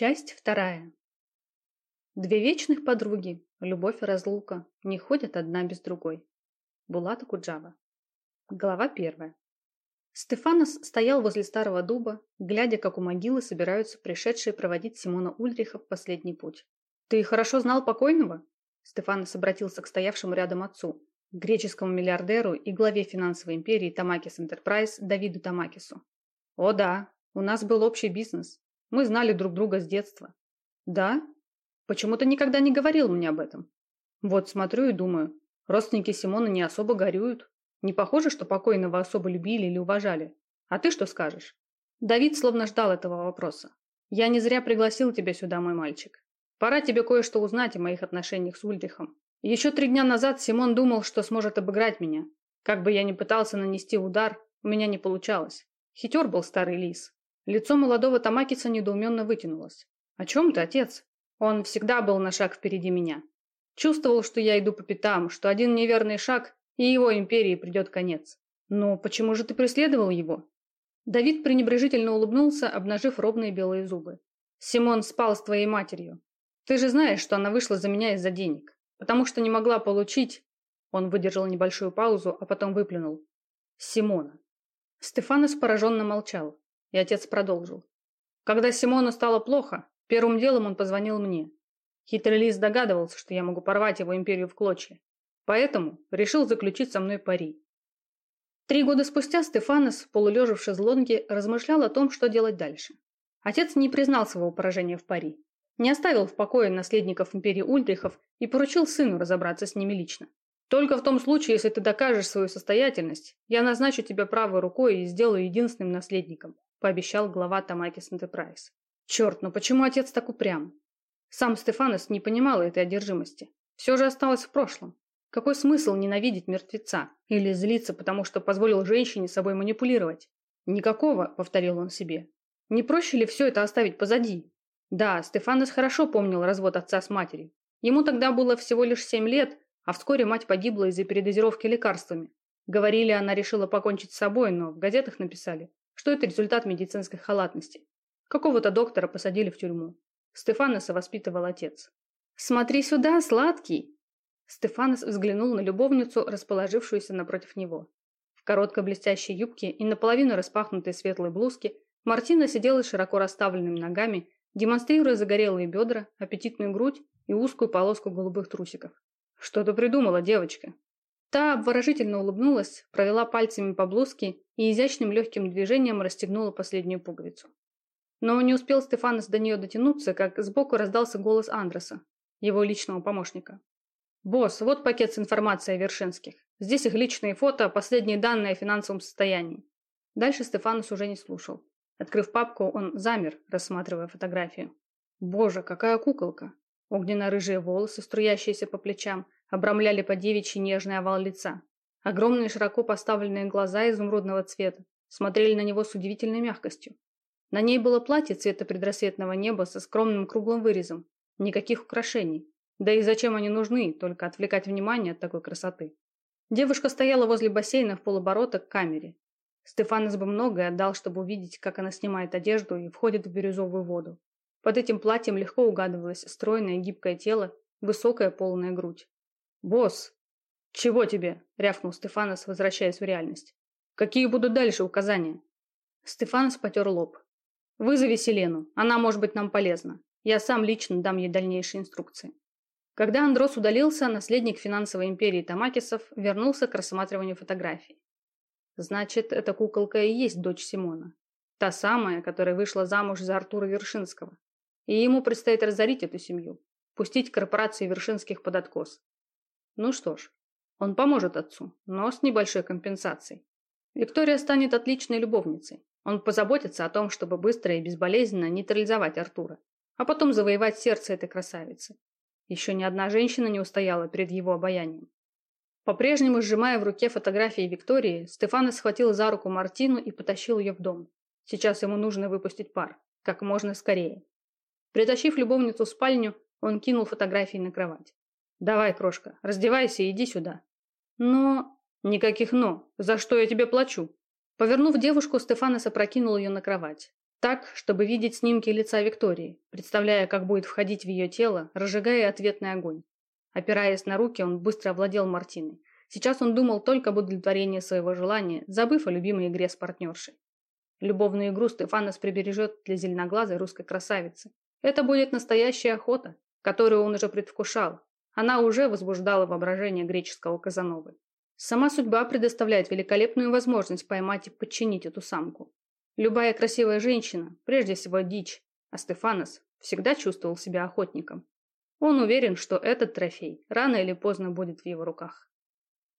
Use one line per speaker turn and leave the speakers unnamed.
Часть вторая. Две вечных подруги, любовь и разлука, не ходят одна без другой. Булата Куджава. Глава первая. Стефанос стоял возле старого дуба, глядя, как у могилы собираются пришедшие проводить Симона Ульриха в последний путь. «Ты хорошо знал покойного?» Стефанос обратился к стоявшему рядом отцу, греческому миллиардеру и главе финансовой империи Тамакис Энтерпрайз Давиду Тамакису. «О да, у нас был общий бизнес. Мы знали друг друга с детства. Да? Почему ты никогда не говорил мне об этом? Вот смотрю и думаю, родственники Симона не особо горюют. Не похоже, что покойного особо любили или уважали. А ты что скажешь? Давид словно ждал этого вопроса. Я не зря пригласил тебя сюда, мой мальчик. Пора тебе кое-что узнать о моих отношениях с Ульрихом. Еще три дня назад Симон думал, что сможет обыграть меня. Как бы я ни пытался нанести удар, у меня не получалось. Хитер был старый лис. Лицо молодого Тамакица недоуменно вытянулось. «О чем ты, отец?» Он всегда был на шаг впереди меня. Чувствовал, что я иду по пятам, что один неверный шаг, и его империи придет конец. Но почему же ты преследовал его? Давид пренебрежительно улыбнулся, обнажив ровные белые зубы. Симон спал с твоей матерью. Ты же знаешь, что она вышла за меня из-за денег. Потому что не могла получить... Он выдержал небольшую паузу, а потом выплюнул. Симона. Стефанос пораженно молчал. И отец продолжил. Когда Симону стало плохо, первым делом он позвонил мне. Хитрый лис догадывался, что я могу порвать его империю в клочья. Поэтому решил заключить со мной пари. Три года спустя Стефанос, полулежа в шезлонге, размышлял о том, что делать дальше. Отец не признал своего поражения в пари, не оставил в покое наследников империи Ульдрихов и поручил сыну разобраться с ними лично. Только в том случае, если ты докажешь свою состоятельность, я назначу тебя правой рукой и сделаю единственным наследником пообещал глава Тамакис Энтерпрайз. Черт, ну почему отец так упрям? Сам Стефанос не понимал этой одержимости. Все же осталось в прошлом. Какой смысл ненавидеть мертвеца? Или злиться, потому что позволил женщине собой манипулировать? Никакого, повторил он себе. Не проще ли все это оставить позади? Да, Стефанос хорошо помнил развод отца с матерью. Ему тогда было всего лишь семь лет, а вскоре мать погибла из-за передозировки лекарствами. Говорили, она решила покончить с собой, но в газетах написали, что это результат медицинской халатности. Какого-то доктора посадили в тюрьму. Стефаноса воспитывал отец. «Смотри сюда, сладкий!» Стефанос взглянул на любовницу, расположившуюся напротив него. В короткой блестящей юбке и наполовину распахнутой светлой блузке Мартина сидела широко расставленными ногами, демонстрируя загорелые бедра, аппетитную грудь и узкую полоску голубых трусиков. «Что ты придумала, девочка?» Та обворожительно улыбнулась, провела пальцами по блузке и изящным легким движением расстегнула последнюю пуговицу. Но не успел Стефанос до нее дотянуться, как сбоку раздался голос Андреса, его личного помощника. «Босс, вот пакет с информацией о Вершинских. Здесь их личные фото, последние данные о финансовом состоянии». Дальше Стефанос уже не слушал. Открыв папку, он замер, рассматривая фотографию. «Боже, какая куколка!» Огненно-рыжие волосы, струящиеся по плечам, обрамляли по девичьи нежный овал лица. Огромные широко поставленные глаза изумрудного цвета смотрели на него с удивительной мягкостью. На ней было платье цвета предрассветного неба со скромным круглым вырезом. Никаких украшений. Да и зачем они нужны, только отвлекать внимание от такой красоты. Девушка стояла возле бассейна в полоборота к камере. Стефанос бы многое отдал, чтобы увидеть, как она снимает одежду и входит в бирюзовую воду. Под этим платьем легко угадывалось стройное гибкое тело, высокая полная грудь. «Босс!» «Чего тебе?» – рявкнул Стефанос, возвращаясь в реальность. «Какие будут дальше указания?» Стефанос потер лоб. «Вызови Селену. Она может быть нам полезна. Я сам лично дам ей дальнейшие инструкции». Когда Андрос удалился, наследник финансовой империи Тамакисов вернулся к рассматриванию фотографий. Значит, эта куколка и есть дочь Симона. Та самая, которая вышла замуж за Артура Вершинского. И ему предстоит разорить эту семью, пустить корпорации Вершинских под откос. Ну что ж, он поможет отцу, но с небольшой компенсацией. Виктория станет отличной любовницей. Он позаботится о том, чтобы быстро и безболезненно нейтрализовать Артура, а потом завоевать сердце этой красавицы. Еще ни одна женщина не устояла перед его обаянием. По-прежнему сжимая в руке фотографии Виктории, Стефана схватил за руку Мартину и потащил ее в дом. Сейчас ему нужно выпустить пар. Как можно скорее. Притащив любовницу в спальню, он кинул фотографии на кровать. «Давай, крошка, раздевайся и иди сюда». «Но...» «Никаких «но». За что я тебе плачу?» Повернув девушку, Стефанос опрокинул ее на кровать. Так, чтобы видеть снимки лица Виктории, представляя, как будет входить в ее тело, разжигая ответный огонь. Опираясь на руки, он быстро овладел Мартиной. Сейчас он думал только об удовлетворении своего желания, забыв о любимой игре с партнершей. Любовную игру Стефанос прибережет для зеленоглазой русской красавицы. Это будет настоящая охота, которую он уже предвкушал. Она уже возбуждала воображение греческого Казановы. Сама судьба предоставляет великолепную возможность поймать и подчинить эту самку. Любая красивая женщина, прежде всего дичь, а Стефанос всегда чувствовал себя охотником. Он уверен, что этот трофей рано или поздно будет в его руках.